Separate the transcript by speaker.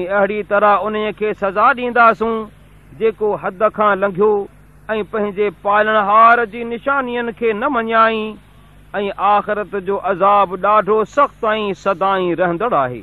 Speaker 1: ۽ اهڙي طرح ان کي سزا ڏينداسون جيڪو حد کان لنگهيو ۽ پنهنجي پالڻهار جي نشانين کي نه مڃائي ۽ آخرت جو عذاب ڏاڍو سخت ۽ سدائين رهندڙ آهي.